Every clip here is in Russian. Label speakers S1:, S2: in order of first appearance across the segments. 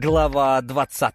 S1: Глава 20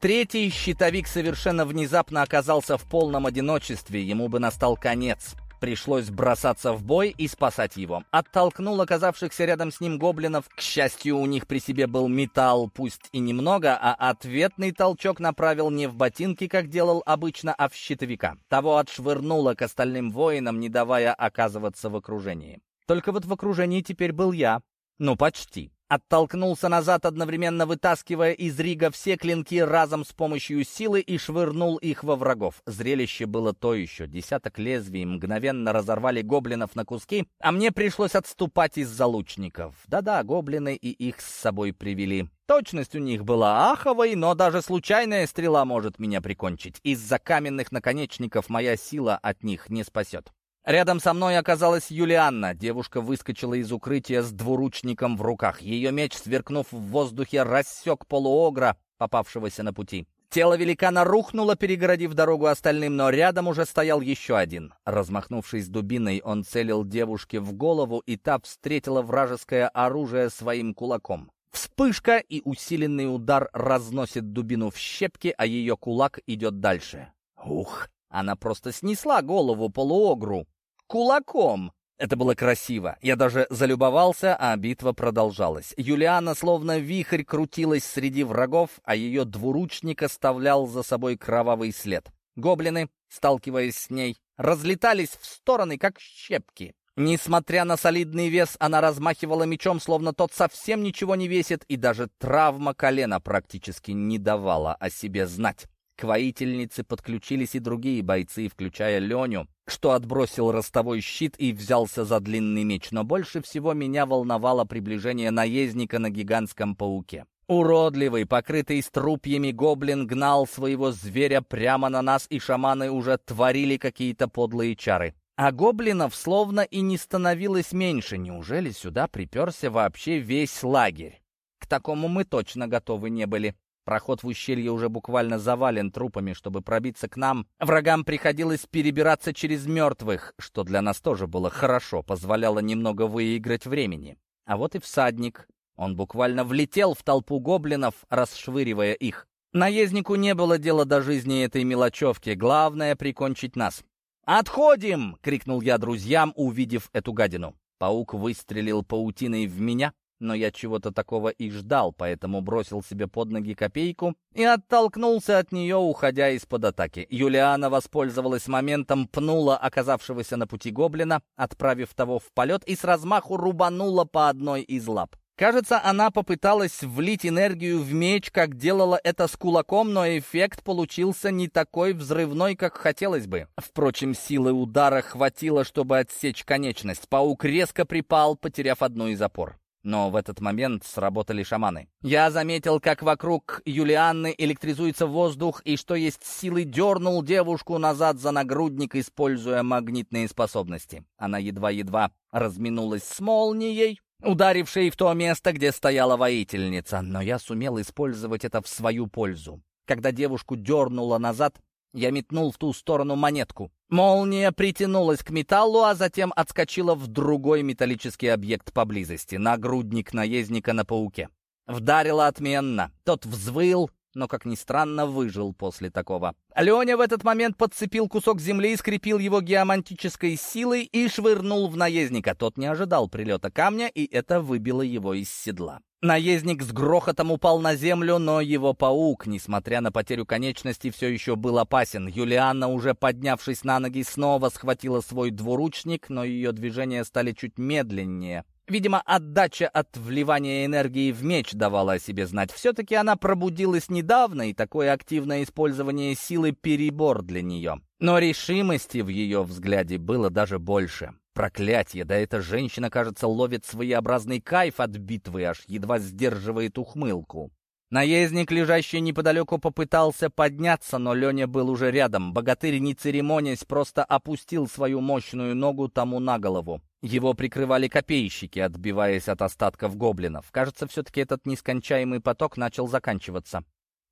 S1: Третий щитовик совершенно внезапно оказался в полном одиночестве, ему бы настал конец. Пришлось бросаться в бой и спасать его. Оттолкнул оказавшихся рядом с ним гоблинов. К счастью, у них при себе был металл, пусть и немного, а ответный толчок направил не в ботинки, как делал обычно, а в щитовика. Того отшвырнуло к остальным воинам, не давая оказываться в окружении. Только вот в окружении теперь был я. Ну, почти. Оттолкнулся назад, одновременно вытаскивая из рига все клинки разом с помощью силы и швырнул их во врагов. Зрелище было то еще. Десяток лезвий мгновенно разорвали гоблинов на куски, а мне пришлось отступать из-за лучников. Да-да, гоблины и их с собой привели. Точность у них была аховой, но даже случайная стрела может меня прикончить. Из-за каменных наконечников моя сила от них не спасет. Рядом со мной оказалась Юлианна. Девушка выскочила из укрытия с двуручником в руках. Ее меч, сверкнув в воздухе, рассек полуогра, попавшегося на пути. Тело великана рухнуло, перегородив дорогу остальным, но рядом уже стоял еще один. Размахнувшись дубиной, он целил девушке в голову, и та встретила вражеское оружие своим кулаком. Вспышка и усиленный удар разносит дубину в щепки, а ее кулак идет дальше. Ух! Она просто снесла голову полуогру кулаком. Это было красиво. Я даже залюбовался, а битва продолжалась. Юлиана словно вихрь крутилась среди врагов, а ее двуручник оставлял за собой кровавый след. Гоблины, сталкиваясь с ней, разлетались в стороны, как щепки. Несмотря на солидный вес, она размахивала мечом, словно тот совсем ничего не весит, и даже травма колена практически не давала о себе знать. К воительнице подключились и другие бойцы, включая Леню, что отбросил ростовой щит и взялся за длинный меч, но больше всего меня волновало приближение наездника на гигантском пауке. Уродливый, покрытый струпьями гоблин гнал своего зверя прямо на нас, и шаманы уже творили какие-то подлые чары. А гоблинов словно и не становилось меньше. Неужели сюда приперся вообще весь лагерь? К такому мы точно готовы не были. Проход в ущелье уже буквально завален трупами. Чтобы пробиться к нам, врагам приходилось перебираться через мертвых, что для нас тоже было хорошо, позволяло немного выиграть времени. А вот и всадник. Он буквально влетел в толпу гоблинов, расшвыривая их. Наезднику не было дела до жизни этой мелочевки. Главное — прикончить нас. «Отходим!» — крикнул я друзьям, увидев эту гадину. Паук выстрелил паутиной в меня, но я чего-то такого и ждал, поэтому бросил себе под ноги копейку и оттолкнулся от нее, уходя из-под атаки. Юлиана воспользовалась моментом, пнула оказавшегося на пути гоблина, отправив того в полет и с размаху рубанула по одной из лап. Кажется, она попыталась влить энергию в меч, как делала это с кулаком, но эффект получился не такой взрывной, как хотелось бы. Впрочем, силы удара хватило, чтобы отсечь конечность. Паук резко припал, потеряв одну из опор. Но в этот момент сработали шаманы. Я заметил, как вокруг Юлианны электризуется воздух, и что есть силы дернул девушку назад за нагрудник, используя магнитные способности. Она едва-едва разминулась с молнией, ударившей в то место, где стояла воительница, но я сумел использовать это в свою пользу. Когда девушку дернуло назад, я метнул в ту сторону монетку. Молния притянулась к металлу, а затем отскочила в другой металлический объект поблизости, нагрудник наездника на пауке. Вдарила отменно. Тот взвыл, но, как ни странно, выжил после такого. Леня в этот момент подцепил кусок земли, скрепил его геомантической силой и швырнул в наездника. Тот не ожидал прилета камня, и это выбило его из седла. Наездник с грохотом упал на землю, но его паук, несмотря на потерю конечности, все еще был опасен. Юлианна, уже поднявшись на ноги, снова схватила свой двуручник, но ее движения стали чуть медленнее. Видимо, отдача от вливания энергии в меч давала о себе знать. Все-таки она пробудилась недавно, и такое активное использование силы перебор для нее. Но решимости в ее взгляде было даже больше. Проклятье, да эта женщина, кажется, ловит своеобразный кайф от битвы, аж едва сдерживает ухмылку. Наездник, лежащий неподалеку, попытался подняться, но Леня был уже рядом. Богатырь, не церемонясь, просто опустил свою мощную ногу тому на голову. Его прикрывали копейщики, отбиваясь от остатков гоблинов. Кажется, все-таки этот нескончаемый поток начал заканчиваться.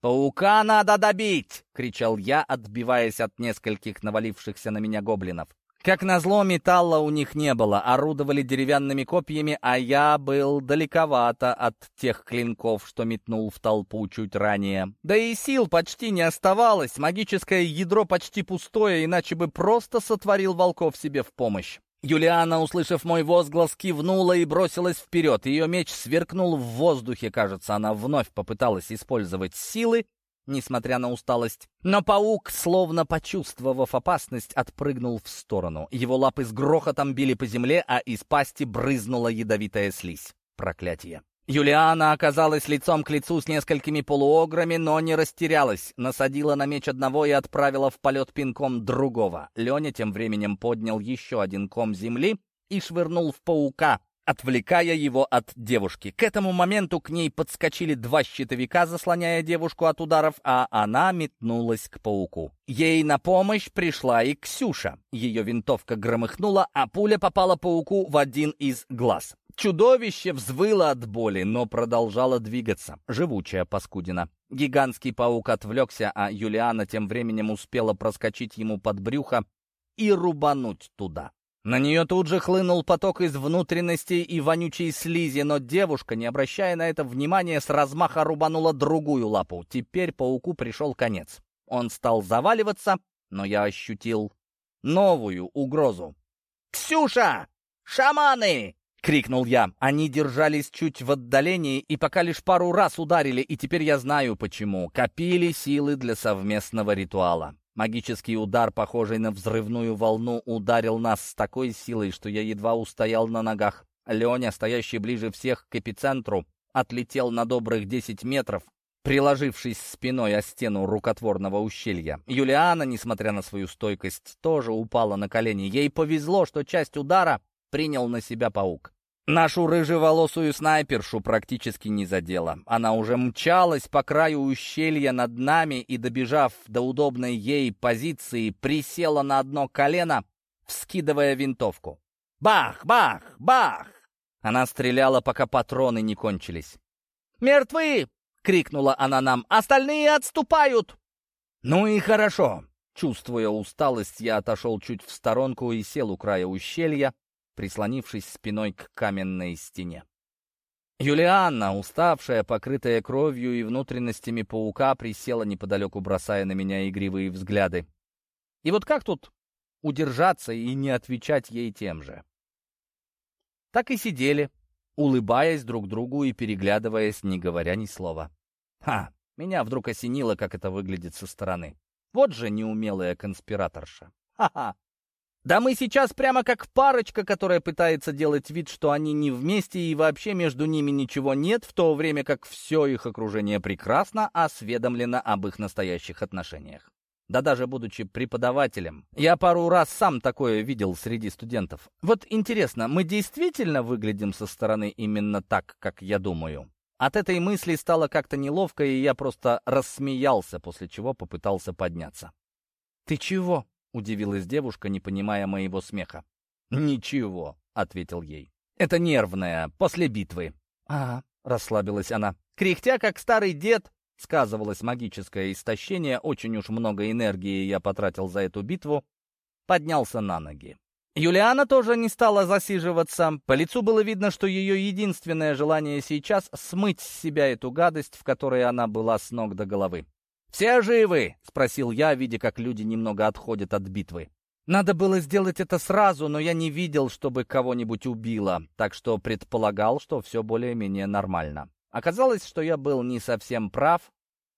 S1: «Паука надо добить!» — кричал я, отбиваясь от нескольких навалившихся на меня гоблинов. Как назло, металла у них не было, орудовали деревянными копьями, а я был далековато от тех клинков, что метнул в толпу чуть ранее. Да и сил почти не оставалось, магическое ядро почти пустое, иначе бы просто сотворил волков себе в помощь. Юлиана, услышав мой возглас, кивнула и бросилась вперед. Ее меч сверкнул в воздухе, кажется, она вновь попыталась использовать силы, несмотря на усталость. Но паук, словно почувствовав опасность, отпрыгнул в сторону. Его лапы с грохотом били по земле, а из пасти брызнула ядовитая слизь. Проклятие. Юлиана оказалась лицом к лицу с несколькими полуограми, но не растерялась. Насадила на меч одного и отправила в полет пинком другого. Леня тем временем поднял еще один ком земли и швырнул в паука, отвлекая его от девушки. К этому моменту к ней подскочили два щитовика, заслоняя девушку от ударов, а она метнулась к пауку. Ей на помощь пришла и Ксюша. Ее винтовка громыхнула, а пуля попала пауку в один из глаз. Чудовище взвыло от боли, но продолжало двигаться. Живучая паскудина. Гигантский паук отвлекся, а Юлиана тем временем успела проскочить ему под брюхо и рубануть туда. На нее тут же хлынул поток из внутренностей и вонючей слизи, но девушка, не обращая на это внимания, с размаха рубанула другую лапу. Теперь пауку пришел конец. Он стал заваливаться, но я ощутил новую угрозу. «Ксюша! Шаманы!» — крикнул я. Они держались чуть в отдалении и пока лишь пару раз ударили, и теперь я знаю почему. Копили силы для совместного ритуала. Магический удар, похожий на взрывную волну, ударил нас с такой силой, что я едва устоял на ногах. Леня, стоящий ближе всех к эпицентру, отлетел на добрых 10 метров, приложившись спиной о стену рукотворного ущелья. Юлиана, несмотря на свою стойкость, тоже упала на колени. Ей повезло, что часть удара принял на себя паук. Нашу рыжеволосую снайпершу практически не задела. Она уже мчалась по краю ущелья над нами и, добежав до удобной ей позиции, присела на одно колено, вскидывая винтовку. Бах! Бах! Бах! Она стреляла, пока патроны не кончились. «Мертвы!» — крикнула она нам. «Остальные отступают!» «Ну и хорошо!» Чувствуя усталость, я отошел чуть в сторонку и сел у края ущелья, прислонившись спиной к каменной стене. Юлианна, уставшая, покрытая кровью и внутренностями паука, присела неподалеку, бросая на меня игривые взгляды. И вот как тут удержаться и не отвечать ей тем же? Так и сидели, улыбаясь друг другу и переглядываясь, не говоря ни слова. Ха! Меня вдруг осенило, как это выглядит со стороны. Вот же неумелая конспираторша. Ха-ха! Да мы сейчас прямо как парочка, которая пытается делать вид, что они не вместе и вообще между ними ничего нет, в то время как все их окружение прекрасно осведомлено об их настоящих отношениях. Да даже будучи преподавателем, я пару раз сам такое видел среди студентов. Вот интересно, мы действительно выглядим со стороны именно так, как я думаю? От этой мысли стало как-то неловко, и я просто рассмеялся, после чего попытался подняться. «Ты чего?» Удивилась девушка, не понимая моего смеха. «Ничего», — ответил ей. «Это нервное, после битвы». «А, расслабилась она. Кряхтя, как старый дед, сказывалось магическое истощение, очень уж много энергии я потратил за эту битву, поднялся на ноги. Юлиана тоже не стала засиживаться. По лицу было видно, что ее единственное желание сейчас — смыть с себя эту гадость, в которой она была с ног до головы. «Все живы?» — спросил я, видя, как люди немного отходят от битвы. Надо было сделать это сразу, но я не видел, чтобы кого-нибудь убило, так что предполагал, что все более-менее нормально. Оказалось, что я был не совсем прав,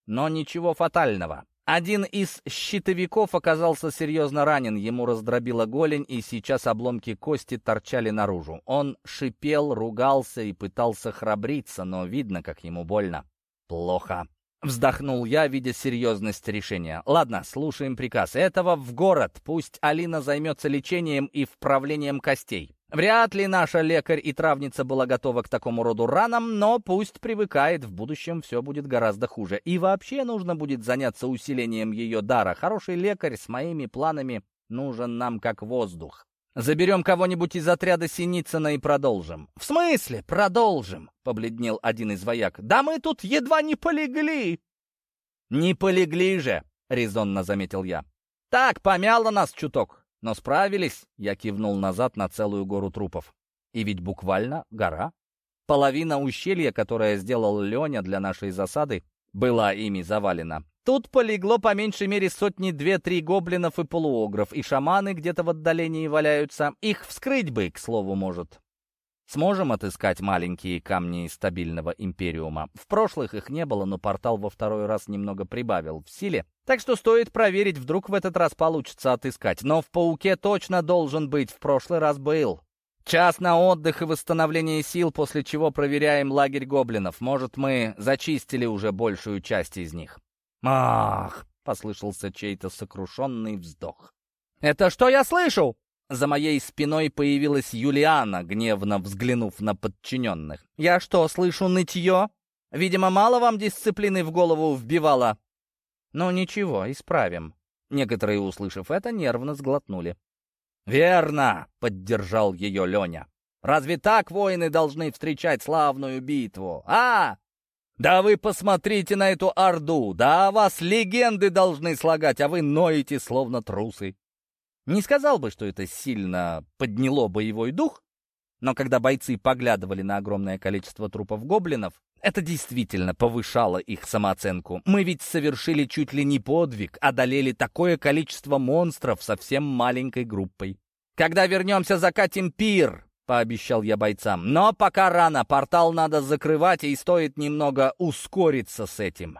S1: но ничего фатального. Один из щитовиков оказался серьезно ранен, ему раздробило голень, и сейчас обломки кости торчали наружу. Он шипел, ругался и пытался храбриться, но видно, как ему больно. Плохо. Вздохнул я, видя серьезность решения. Ладно, слушаем приказ. Этого в город. Пусть Алина займется лечением и вправлением костей. Вряд ли наша лекарь и травница была готова к такому роду ранам, но пусть привыкает, в будущем все будет гораздо хуже. И вообще нужно будет заняться усилением ее дара. Хороший лекарь с моими планами нужен нам как воздух. Заберем кого-нибудь из отряда Синицына и продолжим». «В смысле продолжим?» — побледнел один из вояк. «Да мы тут едва не полегли!» «Не полегли же!» — резонно заметил я. «Так, помяло нас чуток. Но справились, я кивнул назад на целую гору трупов. И ведь буквально гора. Половина ущелья, которое сделал Леня для нашей засады, была ими завалена. Тут полегло по меньшей мере сотни две-три гоблинов и полуогров, и шаманы где-то в отдалении валяются. Их вскрыть бы, к слову, может. Сможем отыскать маленькие камни стабильного империума. В прошлых их не было, но портал во второй раз немного прибавил в силе. Так что стоит проверить, вдруг в этот раз получится отыскать. Но в пауке точно должен быть, в прошлый раз был. Час на отдых и восстановление сил, после чего проверяем лагерь гоблинов. Может, мы зачистили уже большую часть из них. «Ах!» — послышался чей-то сокрушенный вздох. «Это что я слышу?» За моей спиной появилась Юлиана, гневно взглянув на подчиненных. «Я что, слышу нытье? Видимо, мало вам дисциплины в голову вбивала?» «Ну ничего, исправим». Некоторые, услышав это, нервно сглотнули. «Верно!» — поддержал ее Леня. «Разве так воины должны встречать славную битву? А? Да вы посмотрите на эту орду! Да о вас легенды должны слагать, а вы ноете, словно трусы!» Не сказал бы, что это сильно подняло боевой дух, но когда бойцы поглядывали на огромное количество трупов гоблинов, это действительно повышало их самооценку. Мы ведь совершили чуть ли не подвиг, одолели такое количество монстров совсем маленькой группой. «Когда вернемся, закатим пир!» — пообещал я бойцам. «Но пока рано, портал надо закрывать, и стоит немного ускориться с этим».